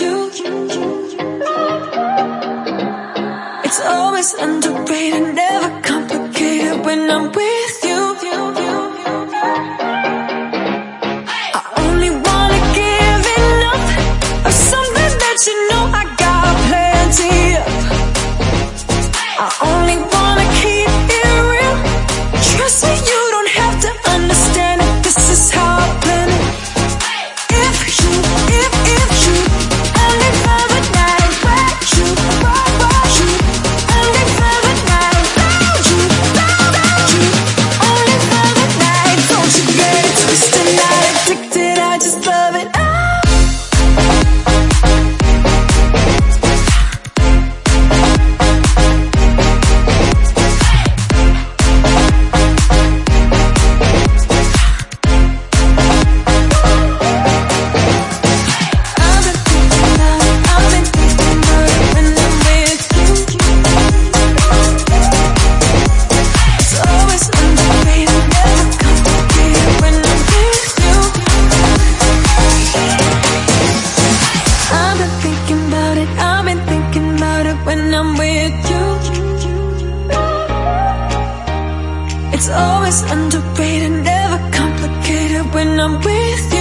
you. It's always underrated, never complicated when I'm with you. I only wanna give enough of something that you know I got plenty of. I only wanna keep it real. Trust me, you. It's always underrated, never complicated when I'm with you.